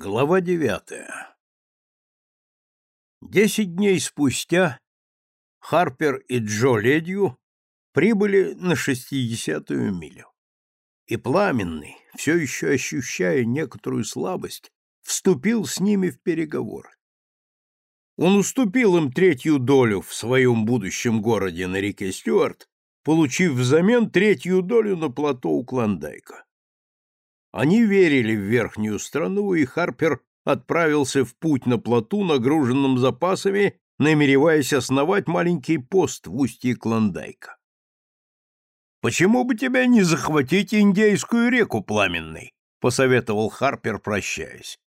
Глава девятая Десять дней спустя Харпер и Джо Ледью прибыли на шестидесятую милю. И Пламенный, все еще ощущая некоторую слабость, вступил с ними в переговоры. Он уступил им третью долю в своем будущем городе на реке Стюарт, получив взамен третью долю на плато у Клондайка. Они верили в верхнюю страну, и Харпер отправился в путь на плоту, нагруженном запасами, намереваясь основать маленький пост в устье Клондайка. «Почему бы тебя не захватить Индейскую реку пламенной?» — посоветовал Харпер, прощаясь.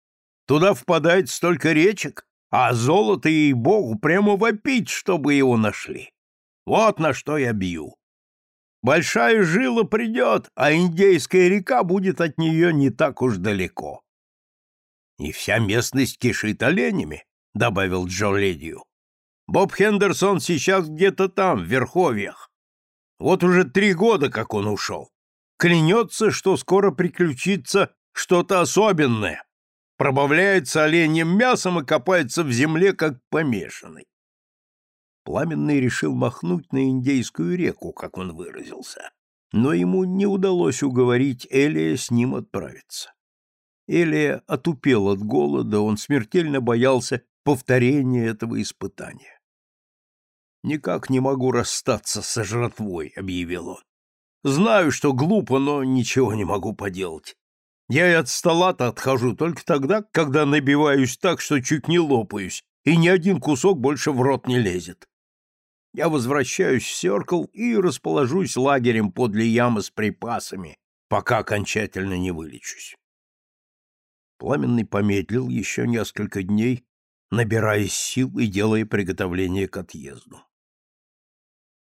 «Туда впадает столько речек, а золото и богу прямо вопить, чтобы его нашли. Вот на что я бью. Большая жила придет, а Индейская река будет от нее не так уж далеко. И вся местность кишит оленями, — добавил Джо Ледию. Боб Хендерсон сейчас где-то там, в Верховьях. Вот уже три года, как он ушел. Клянется, что скоро приключится что-то особенное. Пробавляется оленьим мясом и копается в земле, как помешанный. Пламенный решил махнуть на Индейскую реку, как он выразился, но ему не удалось уговорить Элия с ним отправиться. Элия отупел от голода, он смертельно боялся повторения этого испытания. «Никак не могу расстаться со жратвой», — объявил он. «Знаю, что глупо, но ничего не могу поделать. Я и от стола-то отхожу только тогда, когда набиваюсь так, что чуть не лопаюсь, и ни один кусок больше в рот не лезет я возвращаюсь в Серкл и расположусь лагерем подле ямы с припасами, пока окончательно не вылечусь. Пламенный помедлил еще несколько дней, набираясь сил и делая приготовление к отъезду.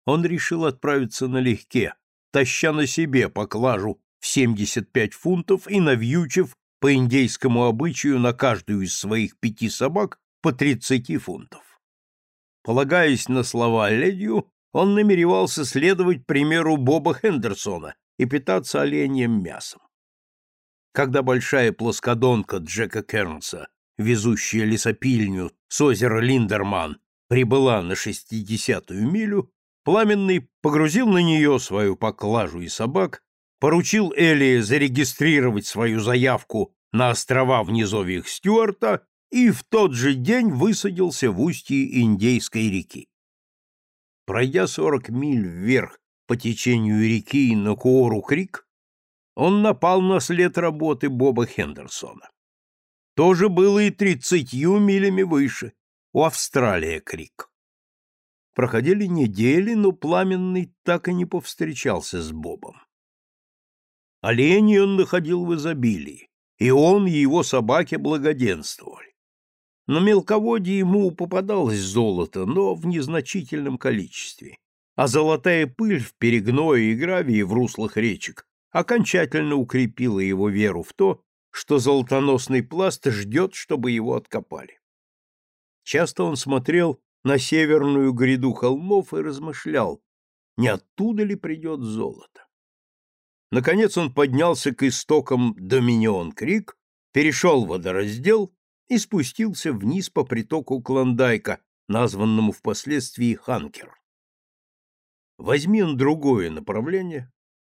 Он решил отправиться налегке, таща на себе поклажу в 75 фунтов и навьючив по индейскому обычаю на каждую из своих пяти собак по 30 фунтов. Полагаясь на слова Ледью, он намеревался следовать примеру Боба Хендерсона и питаться оленьим мясом. Когда большая плоскодонка Джека Кернса, везущая лесопильню с озера Линдерман, прибыла на шестидесятую милю, Пламенный погрузил на нее свою поклажу и собак, поручил Элли зарегистрировать свою заявку на острова в низовьях Стюарта и в тот же день высадился в устье Индейской реки. Пройдя сорок миль вверх по течению реки на Куору-Крик, он напал на след работы Боба Хендерсона. То же было и тридцатью милями выше, у Австралия-Крик. Проходили недели, но Пламенный так и не повстречался с Бобом. Оленей он находил в изобилии, и он и его собаки благоденствовали. На мелководье ему попадалось золото, но в незначительном количестве, а золотая пыль в перегное и гравии в руслах речек окончательно укрепила его веру в то, что золотоносный пласт ждет, чтобы его откопали. Часто он смотрел на северную гряду холмов и размышлял, не оттуда ли придет золото. Наконец он поднялся к истокам Доминион-Крик, перешел водораздел и спустился вниз по притоку Клондайка, названному впоследствии Ханкер. Возьми он другое направление,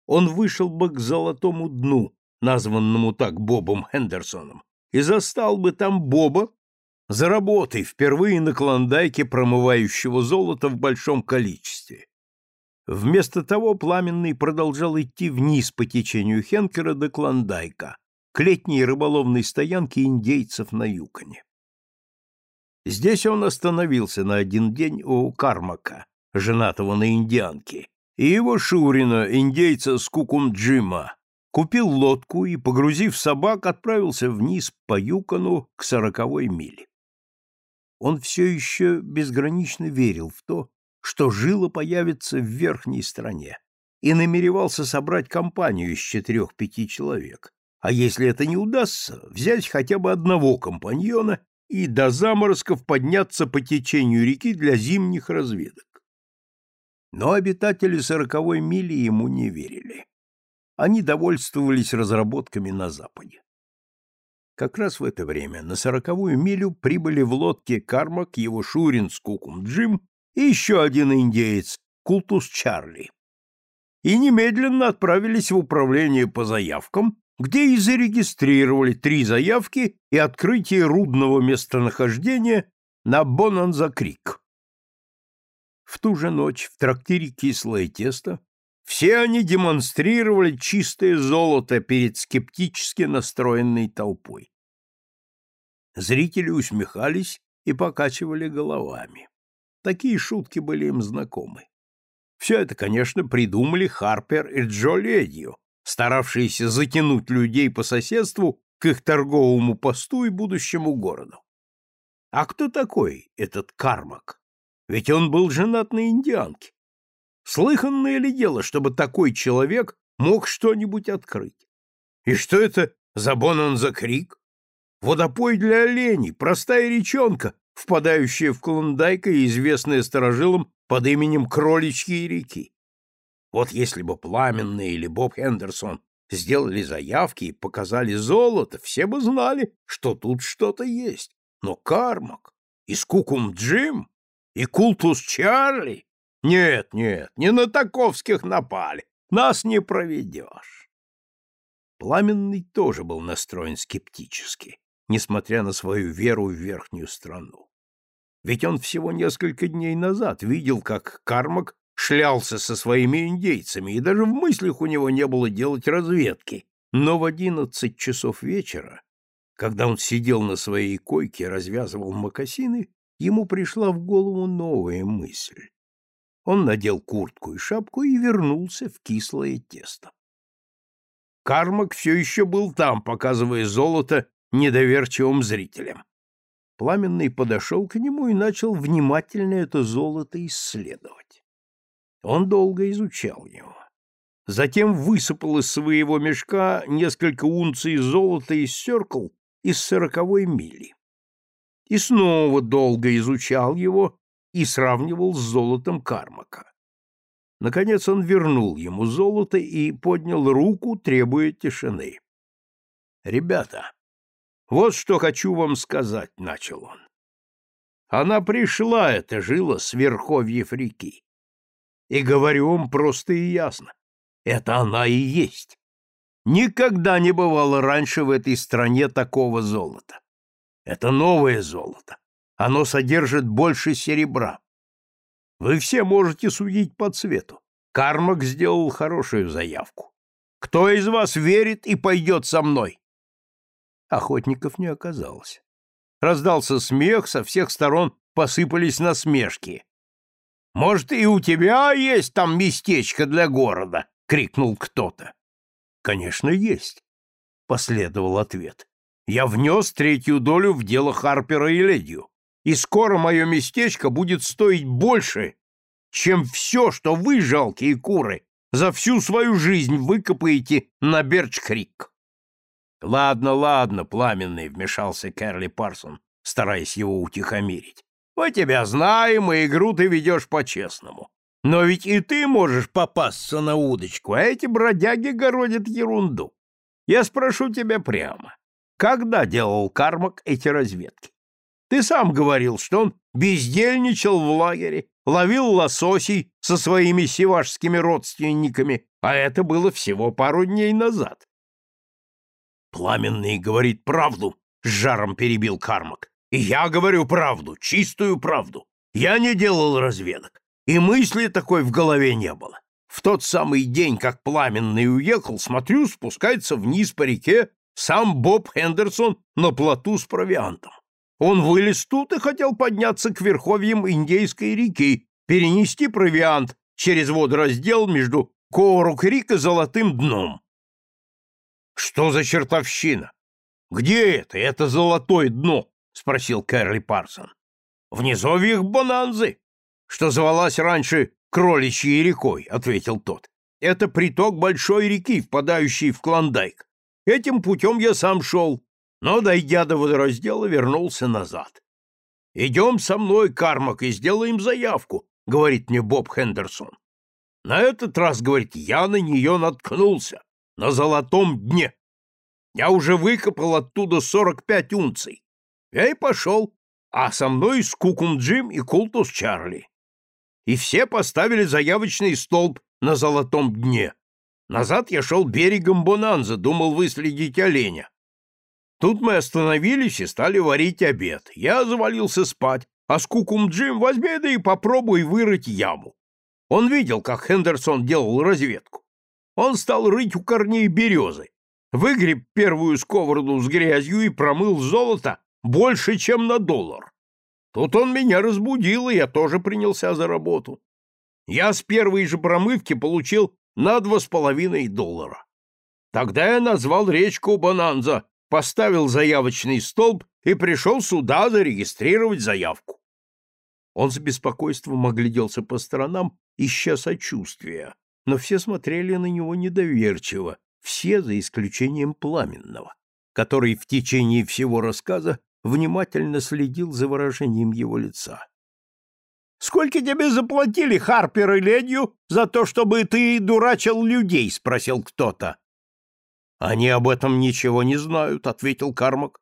он вышел бы к золотому дну, названному так Бобом Хендерсоном, и застал бы там Боба за работой, впервые на Клондайке промывающего золото в большом количестве. Вместо того Пламенный продолжал идти вниз по течению Хенкера до Клондайка, к летней рыболовной стоянке индейцев на Юконе. Здесь он остановился на один день у Кармака, женатого на индианке, и его Шурина, индейца с Кукум-Джима, купил лодку и, погрузив собак, отправился вниз по Юкону к сороковой миле. Он все еще безгранично верил в то, что жила появится в верхней стране, и намеревался собрать компанию из четырех-пяти человек, а если это не удастся, взять хотя бы одного компаньона и до заморозков подняться по течению реки для зимних разведок. Но обитатели сороковой мили ему не верили. Они довольствовались разработками на Западе. Как раз в это время на сороковую милю прибыли в лодке Кармак, его Шурин с Кукум Джим и еще один индеец, Култус Чарли. И немедленно отправились в управление по заявкам, где и зарегистрировали три заявки и открытие рудного местонахождения на Бонанза-Крик. В ту же ночь в трактире «Кислое тесто» все они демонстрировали чистое золото перед скептически настроенной толпой. Зрители усмехались и покачивали головами. Такие шутки были им знакомы. Все это, конечно, придумали Харпер и Джо Ледью, старавшиеся затянуть людей по соседству к их торговому посту и будущему городу. А кто такой этот Кармак? Ведь он был женат на индианке. Слыханное ли дело, чтобы такой человек мог что-нибудь открыть? И что это за Бонан за крик? Водопой для оленей, простая речонка, впадающая в Клондайк и известная сторожилам под именем Кроличьей реки. Вот если бы Пламенный или Боб Хендерсон сделали заявки и показали золото, все бы знали, что тут что-то есть. Но Кармак и Скукум Джим и Култус Чарли нет, нет, не на таковских напали. Нас не проведешь. Пламенный тоже был настроен скептически, несмотря на свою веру в верхнюю страну. Ведь он всего несколько дней назад видел, как Кармак шлялся со своими индейцами, и даже в мыслях у него не было делать разведки. Но в одиннадцать часов вечера, когда он сидел на своей койке и развязывал мокасины, ему пришла в голову новая мысль. Он надел куртку и шапку и вернулся в кислое тесто. Кармак все еще был там, показывая золото недоверчивым зрителям. Пламенный подошел к нему и начал внимательно это золото исследовать. Он долго изучал его. Затем высыпал из своего мешка несколько унций золота из серкл из сороковой мили. И снова долго изучал его, и сравнивал с золотом Кармака. Наконец он вернул ему золото и поднял руку, требуя тишины. «Ребята, вот что хочу вам сказать», — начал он. «Она пришла, эта жила с верховьев реки. И говорю вам просто и ясно. Это она и есть. Никогда не бывало раньше в этой стране такого золота. Это новое золото. Оно содержит больше серебра. Вы все можете судить по цвету. Кармак сделал хорошую заявку. Кто из вас верит и пойдет со мной? Охотников не оказалось. Раздался смех, со всех сторон посыпались насмешки. «Может, и у тебя есть там местечко для города?» — крикнул кто-то. «Конечно, есть», — последовал ответ. «Я внес третью долю в дело Харпера и Ледью и скоро мое местечко будет стоить больше, чем все, что вы, жалкие куры, за всю свою жизнь выкопаете на Берч-Крик. — Ладно, ладно, пламенный, — вмешался Кэрли Парсон, стараясь его утихомирить. — Мы тебя знаем, и игру ты ведешь по-честному. Но ведь и ты можешь попасться на удочку, а эти бродяги городят ерунду. Я спрошу тебя прямо. Когда делал Кармак эти разведки? Ты сам говорил, что он бездельничал в лагере, ловил лососей со своими сивашскими родственниками, а это было всего пару дней назад. Пламенный говорит правду, с жаром перебил Кармак. И я говорю правду, чистую правду. Я не делал разведок, и мысли такой в голове не было. В тот самый день, как Пламенный уехал, смотрю, спускается вниз по реке сам Боб Хендерсон на плоту с провиантом. Он вылез тут и хотел подняться к верховьям Индейской реки, перенести провиант через водораздел между Коурук-Рик и Золотым дном. «Что за чертовщина? Где это? Это золотое дно?» — спросил Кэрли Парсон. «В низовьях Бонанзы, что звалась раньше Кроличьей рекой», — ответил тот. «Это приток большой реки, впадающей в Клондайк. Этим путем я сам шел, но, дойдя до водораздела, вернулся назад. «Идем со мной, Кармак, и сделаем заявку», — говорит мне Боб Хендерсон. На этот раз, говорит, я на нее наткнулся, на золотом дне. Я уже выкопал оттуда сорок пять унций. Я и пошел, а со мной Скукум Джим и Култус Чарли. И все поставили заявочный столб на золотом дне. Назад я шел берегом Бонанза, думал выследить оленя. Тут мы остановились и стали варить обед. Я завалился спать, а Скукум Джим возьми да и попробуй вырыть яму. Он видел, как Хендерсон делал разведку. Он стал рыть у корней березы, выгреб первую сковороду с грязью и промыл золото больше, чем на доллар. Тут он меня разбудил, и я тоже принялся за работу. Я с первой же промывки получил на два с половиной доллара. Тогда я назвал речку Бонанза, поставил заявочный столб и пришел сюда зарегистрировать заявку. Он с беспокойством огляделся по сторонам, ища сочувствия, но все смотрели на него недоверчиво, все за исключением Пламенного, который в течение всего рассказа внимательно следил за выражением его лица. «Сколько тебе заплатили, Харпер и Ледью, за то, чтобы ты дурачил людей?» — спросил кто-то. «Они об этом ничего не знают», — ответил Кармак.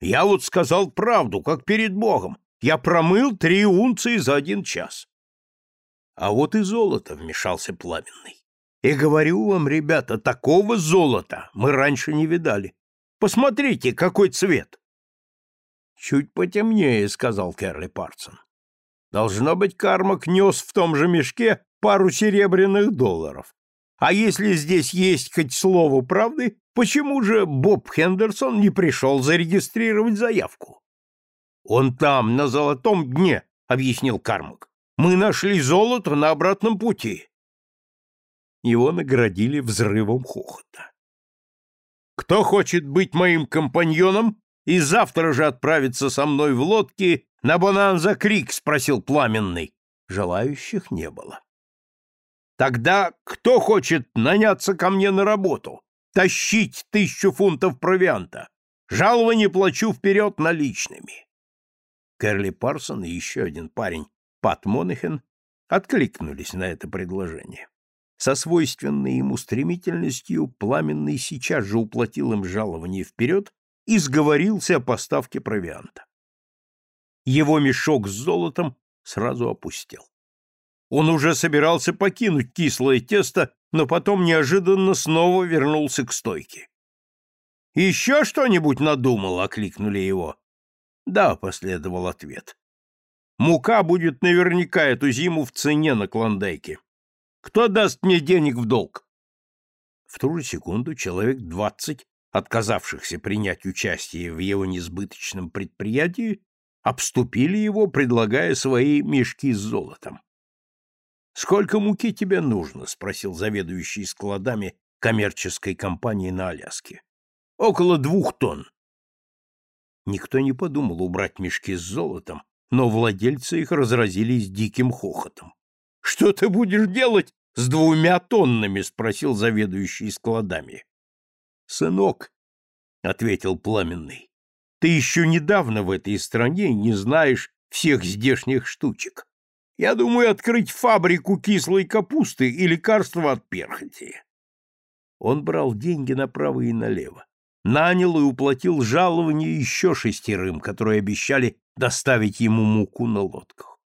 «Я вот сказал правду, как перед Богом. Я промыл три унции за один час». «А вот и золото», — вмешался Пламенный. «И говорю вам, ребята, такого золота мы раньше не видали. Посмотрите, какой цвет!» «Чуть потемнее», — сказал Керли Парсон. Должно быть, Кармак нес в том же мешке пару серебряных долларов. А если здесь есть хоть слово правды, почему же Боб Хендерсон не пришел зарегистрировать заявку? Он там, на золотом дне, объяснил Кармак. Мы нашли золото на обратном пути. Его наградили взрывом хохота. Кто хочет быть моим компаньоном и завтра же отправиться со мной в лодке на Бонанза Крик спросил Пламенный. Желающих не было. Тогда кто хочет наняться ко мне на работу? Тащить тысячу фунтов провианта. Жалование плачу вперед наличными. Кэрли Парсон и еще один парень, Пат Монахен, откликнулись на это предложение. Со свойственной ему стремительностью Пламенный сейчас же уплатил им жалование вперед и сговорился о поставке провианта его мешок с золотом сразу опустел. Он уже собирался покинуть кислое тесто, но потом неожиданно снова вернулся к стойке. «Еще что-нибудь надумал?» — окликнули его. «Да», — последовал ответ. «Мука будет наверняка эту зиму в цене на Клондайке. Кто даст мне денег в долг?» В ту же секунду человек двадцать, отказавшихся принять участие в его несбыточном предприятии, обступили его, предлагая свои мешки с золотом. «Сколько муки тебе нужно?» — спросил заведующий складами коммерческой компании на Аляске. «Около двух тонн». Никто не подумал убрать мешки с золотом, но владельцы их разразились диким хохотом. «Что ты будешь делать с двумя тоннами?» — спросил заведующий складами. «Сынок», — ответил Пламенный, ты еще недавно в этой стране не знаешь всех здешних штучек. Я думаю открыть фабрику кислой капусты и лекарства от перхоти. Он брал деньги направо и налево. Нанял и уплатил жалование еще шестерым, которые обещали доставить ему муку на лодках.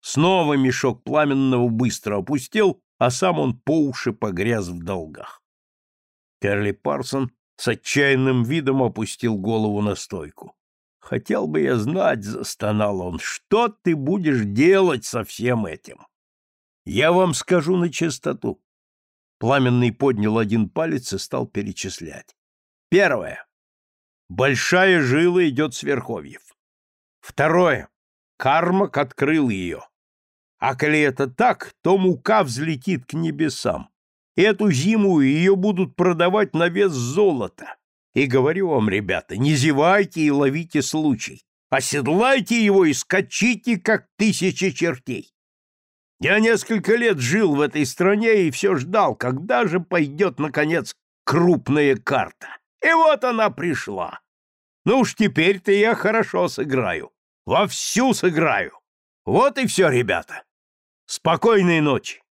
Снова мешок пламенного быстро опустел, а сам он по уши погряз в долгах. Керли Парсон с отчаянным видом опустил голову на стойку. «Хотел бы я знать», — застонал он, — «что ты будешь делать со всем этим?» «Я вам скажу на чистоту». Пламенный поднял один палец и стал перечислять. Первое. Большая жила идет с верховьев. Второе. Кармак открыл ее. А коли это так, то мука взлетит к небесам. Эту зиму ее будут продавать на вес золота. И говорю вам, ребята, не зевайте и ловите случай. Оседлайте его и скачите, как тысячи чертей. Я несколько лет жил в этой стране и все ждал, когда же пойдет, наконец, крупная карта. И вот она пришла. Ну уж теперь-то я хорошо сыграю. Вовсю сыграю. Вот и все, ребята. Спокойной ночи.